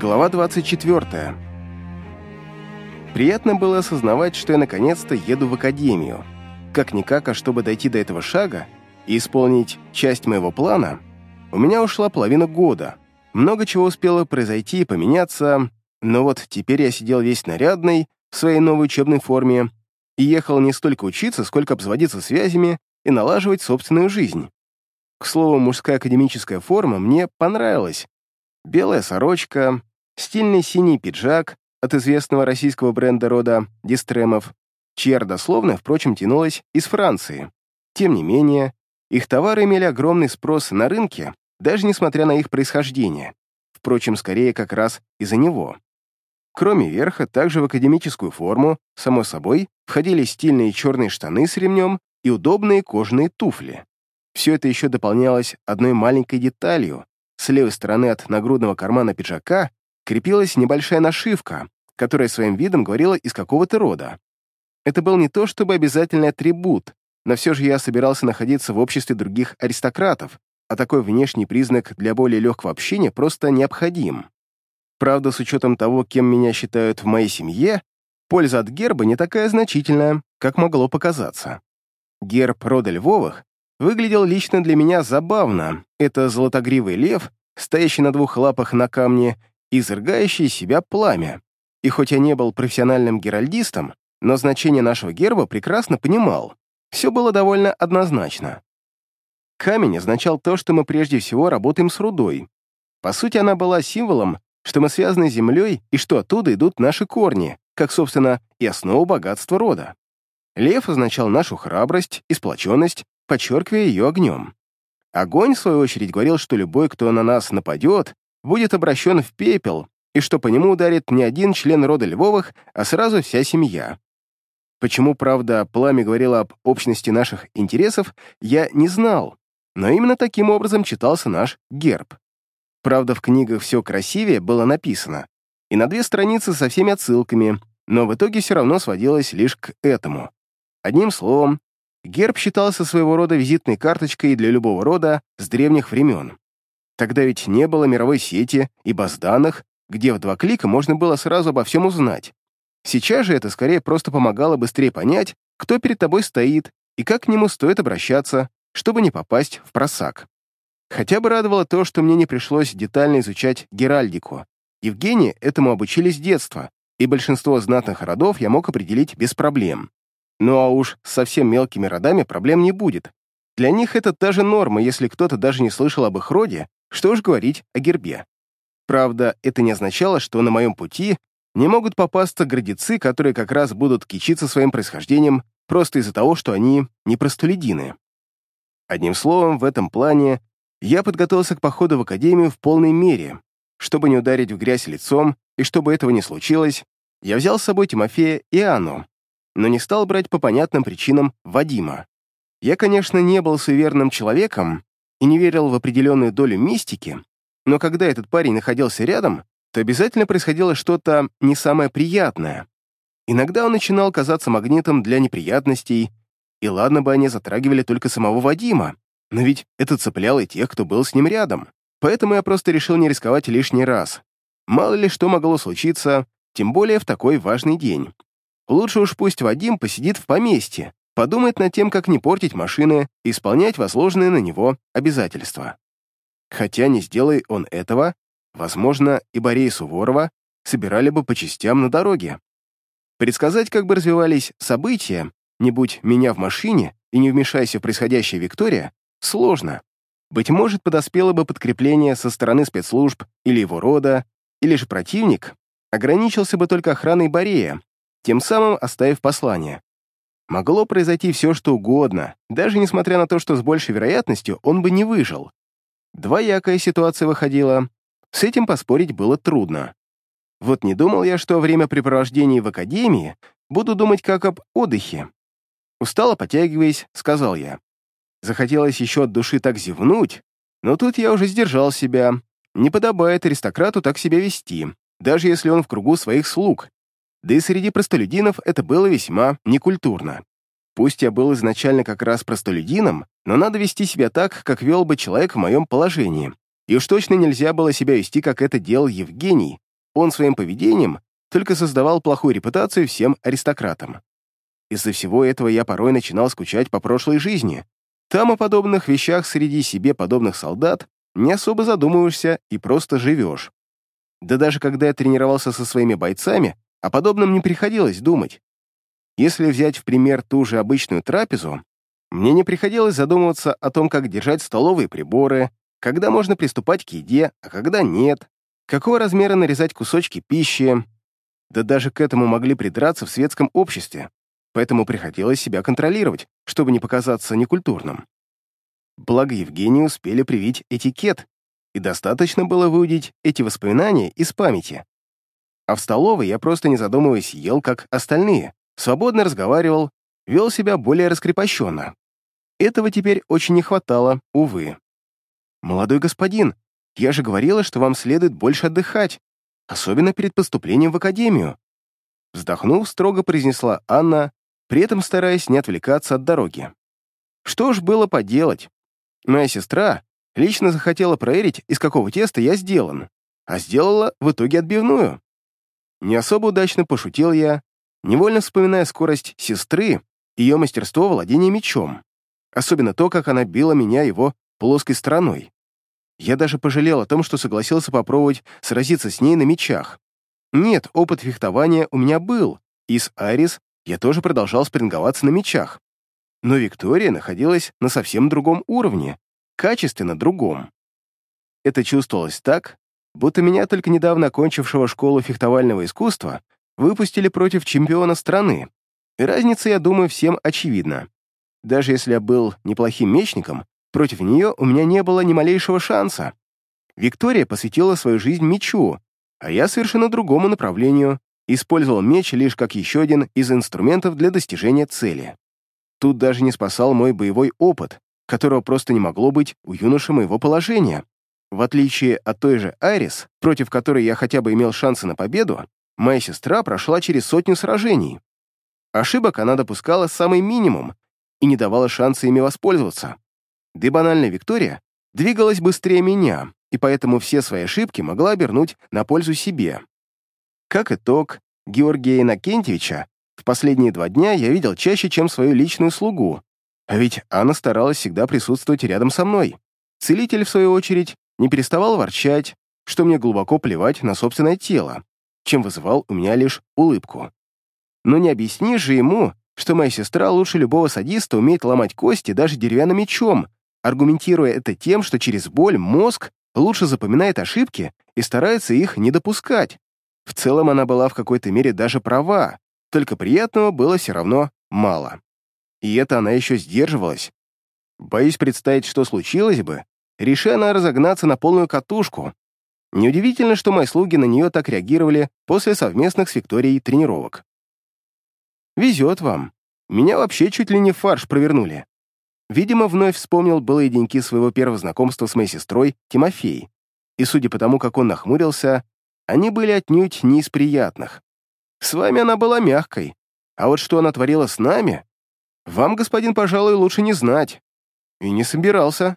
Глава 24. Приятно было осознавать, что я наконец-то еду в академию. Как-никак, а чтобы дойти до этого шага и исполнить часть моего плана, у меня ушла половина года. Много чего успело произойти и поменяться, но вот теперь я сидел весь нарядный, в своей новой учебной форме, и ехал не столько учиться, сколько обзаводиться связями и налаживать собственную жизнь. К слову, мужская академическая форма мне понравилась. Белая сорочка, стильный синий пиджак от известного российского бренда рода Дистремов, чья родословная, впрочем, тянулась из Франции. Тем не менее, их товары имели огромный спрос на рынке, даже несмотря на их происхождение. Впрочем, скорее как раз из-за него. Кроме верха, также в академическую форму, само собой, входили стильные черные штаны с ремнем и удобные кожаные туфли. Все это еще дополнялось одной маленькой деталью. С левой стороны от нагрудного кармана пиджака крепилась небольшая нашивка, которая своим видом говорила из какого-то рода. Это был не то чтобы обязательный атрибут, но все же я собирался находиться в обществе других аристократов, а такой внешний признак для более легкого общения просто необходим. Правда, с учетом того, кем меня считают в моей семье, польза от герба не такая значительная, как могло показаться. Герб рода Львовых выглядел лично для меня забавно. Это золотогривый лев, стоящий на двух лапах на камне изрыгающий из себя пламя. И хоть я не был профессиональным геральдистом, но значение нашего герба прекрасно понимал. Все было довольно однозначно. Камень означал то, что мы прежде всего работаем с рудой. По сути, она была символом, что мы связаны с землей и что оттуда идут наши корни, как, собственно, и основа богатства рода. Лев означал нашу храбрость и сплоченность, подчеркивая ее огнем. Огонь, в свою очередь, говорил, что любой, кто на нас нападет, будет обращен в пепел, и что по нему ударит не один член рода Львовых, а сразу вся семья. Почему, правда, пламя говорило об общности наших интересов, я не знал, но именно таким образом читался наш герб. Правда, в книгах все красивее было написано, и на две страницы со всеми отсылками, но в итоге все равно сводилось лишь к этому. Одним словом, герб считался своего рода визитной карточкой для любого рода с древних времен. Тогда ведь не было мировой сети и баз данных, где в два клика можно было сразу обо всем узнать. Сейчас же это скорее просто помогало быстрее понять, кто перед тобой стоит и как к нему стоит обращаться, чтобы не попасть в просак. Хотя бы радовало то, что мне не пришлось детально изучать геральдику. Евгении этому обучили с детства, и большинство знатных родов я мог определить без проблем. Ну а уж с совсем мелкими родами проблем не будет. Для них это та же норма, если кто-то даже не слышал об их роде что уж говорить о гербе. Правда, это не означало, что на моем пути не могут попасться градицы, которые как раз будут кичиться своим происхождением просто из-за того, что они не простолюдины. Одним словом, в этом плане я подготовился к походу в академию в полной мере. Чтобы не ударить в грязь лицом, и чтобы этого не случилось, я взял с собой Тимофея и Анну, но не стал брать по понятным причинам Вадима. Я, конечно, не был суеверным человеком, и не верил в определенную долю мистики, но когда этот парень находился рядом, то обязательно происходило что-то не самое приятное. Иногда он начинал казаться магнитом для неприятностей, и ладно бы они затрагивали только самого Вадима, но ведь это цепляло и тех, кто был с ним рядом. Поэтому я просто решил не рисковать лишний раз. Мало ли что могло случиться, тем более в такой важный день. Лучше уж пусть Вадим посидит в поместье, подумает над тем, как не портить машины и исполнять возложенные на него обязательства. Хотя не сделай он этого, возможно, и Борея Суворова собирали бы по частям на дороге. Предсказать, как бы развивались события, не будь меня в машине и не вмешайся в происходящее Виктория, сложно. Быть может, подоспело бы подкрепление со стороны спецслужб или его рода, или же противник ограничился бы только охраной Борея, тем самым оставив послание. Могло произойти все, что угодно, даже несмотря на то, что с большей вероятностью он бы не выжил. Двоякая ситуация выходила. С этим поспорить было трудно. Вот не думал я, что время времяпрепровождении в академии буду думать как об отдыхе. Устало потягиваясь, сказал я. Захотелось еще от души так зевнуть, но тут я уже сдержал себя. Не подобает аристократу так себя вести, даже если он в кругу своих слуг, да и среди простолюдинов это было весьма некультурно. Пусть я был изначально как раз простолюдином, но надо вести себя так, как вел бы человек в моем положении. И уж точно нельзя было себя вести, как это делал Евгений, он своим поведением только создавал плохую репутацию всем аристократам. Из-за всего этого я порой начинал скучать по прошлой жизни. Там о подобных вещах среди себе подобных солдат не особо задумываешься и просто живешь. Да даже когда я тренировался со своими бойцами, о подобном не приходилось думать. Если взять в пример ту же обычную трапезу, мне не приходилось задумываться о том, как держать столовые приборы, когда можно приступать к еде, а когда нет, какого размера нарезать кусочки пищи. Да даже к этому могли придраться в светском обществе, поэтому приходилось себя контролировать, чтобы не показаться некультурным. Благо Евгению успели привить этикет, и достаточно было выудить эти воспоминания из памяти. А в столовой я просто не задумываясь ел, как остальные, свободно разговаривал, вел себя более раскрепощенно. Этого теперь очень не хватало, увы. «Молодой господин, я же говорила, что вам следует больше отдыхать, особенно перед поступлением в академию». Вздохнув, строго произнесла Анна, при этом стараясь не отвлекаться от дороги. Что ж было поделать? Моя сестра лично захотела проверить, из какого теста я сделан, а сделала в итоге отбивную. Не особо удачно пошутил я, невольно вспоминая скорость сестры и ее мастерство владения мечом, особенно то, как она била меня его плоской стороной. Я даже пожалел о том, что согласился попробовать сразиться с ней на мечах. Нет, опыт фехтования у меня был, и с Айрис я тоже продолжал спринговаться на мечах. Но Виктория находилась на совсем другом уровне, качественно другом. Это чувствовалось так, будто меня, только недавно окончившего школу фехтовального искусства, выпустили против чемпиона страны. И разница, я думаю, всем очевидна. Даже если я был неплохим мечником, против нее у меня не было ни малейшего шанса. Виктория посвятила свою жизнь мечу, а я совершенно другому направлению, использовал меч лишь как еще один из инструментов для достижения цели. Тут даже не спасал мой боевой опыт, которого просто не могло быть у юноши моего положения. В отличие от той же Айрис, против которой я хотя бы имел шансы на победу, моя сестра прошла через сотню сражений. Ошибок она допускала самый минимум и не давала шанса ими воспользоваться. Да и банальная Виктория двигалась быстрее меня, и поэтому все свои ошибки могла обернуть на пользу себе. Как итог, Георгия Иннокентьевича в последние два дня я видел чаще, чем свою личную слугу, а ведь Анна старалась всегда присутствовать рядом со мной. Целитель, в свою очередь, не переставал ворчать, что мне глубоко плевать на собственное тело, чем вызывал у меня лишь улыбку. Но не объясни же ему, что моя сестра лучше любого садиста умеет ломать кости даже деревянным мечом, аргументируя это тем, что через боль мозг лучше запоминает ошибки и старается их не допускать. В целом она была в какой-то мере даже права, только приятного было все равно мало. И это она еще сдерживалась. Боюсь представить, что случилось бы, реши она разогнаться на полную катушку. Неудивительно, что мои слуги на нее так реагировали после совместных с Викторией тренировок. «Везет вам. Меня вообще чуть ли не фарш провернули». Видимо, вновь вспомнил былые деньки своего первого знакомства с моей сестрой Тимофей. И судя по тому, как он нахмурился, они были отнюдь не из приятных. С вами она была мягкой, а вот что она творила с нами, вам, господин, пожалуй, лучше не знать. И не собирался.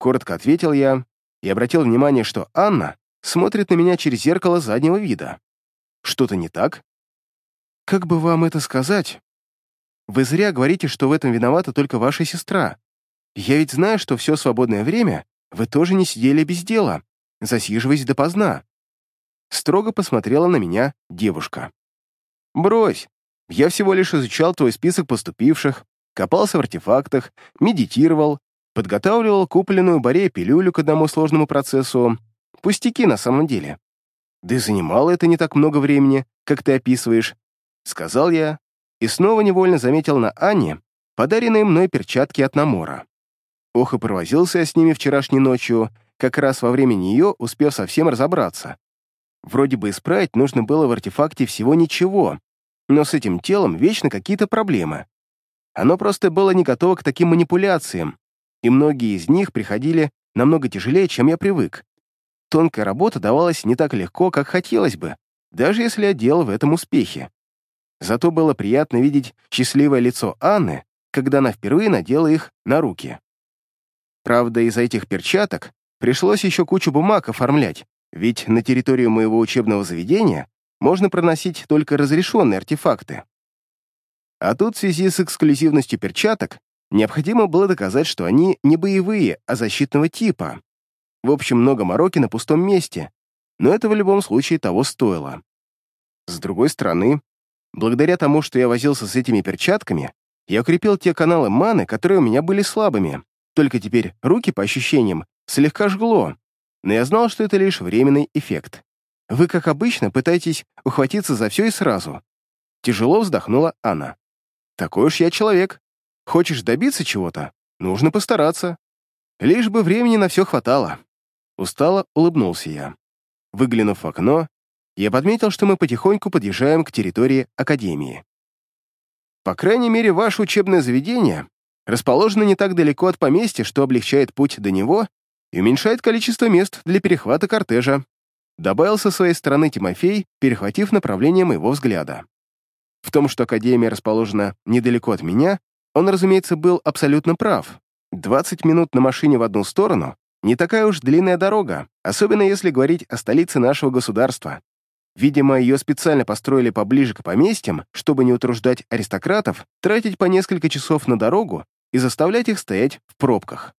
Коротко ответил я и обратил внимание, что Анна смотрит на меня через зеркало заднего вида. Что-то не так? Как бы вам это сказать? Вы зря говорите, что в этом виновата только ваша сестра. Я ведь знаю, что все свободное время вы тоже не сидели без дела, засиживаясь допоздна. Строго посмотрела на меня девушка. «Брось, я всего лишь изучал твой список поступивших, копался в артефактах, медитировал, подготавливал купленную Боре пилюлю к одному сложному процессу. Пустяки на самом деле. Да и занимало это не так много времени, как ты описываешь», — сказал я, и снова невольно заметил на Анне подаренные мной перчатки от Намора. Ох и провозился я с ними вчерашней ночью, как раз во время нее успев совсем разобраться. Вроде бы исправить нужно было в артефакте всего ничего, но с этим телом вечно какие-то проблемы. Оно просто было не готово к таким манипуляциям, и многие из них приходили намного тяжелее, чем я привык. Тонкая работа давалась не так легко, как хотелось бы, даже если я делал в этом успехи. Зато было приятно видеть счастливое лицо Анны, когда она впервые надела их на руки. Правда, из-за этих перчаток пришлось еще кучу бумаг оформлять, Ведь на территорию моего учебного заведения можно проносить только разрешенные артефакты. А тут в связи с эксклюзивностью перчаток необходимо было доказать, что они не боевые, а защитного типа. В общем, много мороки на пустом месте, но это в любом случае того стоило. С другой стороны, благодаря тому, что я возился с этими перчатками, я укрепил те каналы маны, которые у меня были слабыми, только теперь руки, по ощущениям, слегка жгло, но я знал, что это лишь временный эффект. Вы, как обычно, пытаетесь ухватиться за все и сразу. Тяжело вздохнула Анна. Такой уж я человек. Хочешь добиться чего-то? Нужно постараться. Лишь бы времени на все хватало. Устало улыбнулся я. Выглянув в окно, я подметил, что мы потихоньку подъезжаем к территории Академии. По крайней мере, ваше учебное заведение расположено не так далеко от поместья, что облегчает путь до него и уменьшает количество мест для перехвата кортежа», добавил со своей стороны Тимофей, перехватив направление моего взгляда. В том, что Академия расположена недалеко от меня, он, разумеется, был абсолютно прав. 20 минут на машине в одну сторону — не такая уж длинная дорога, особенно если говорить о столице нашего государства. Видимо, ее специально построили поближе к поместьям, чтобы не утруждать аристократов, тратить по несколько часов на дорогу и заставлять их стоять в пробках.